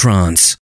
trance.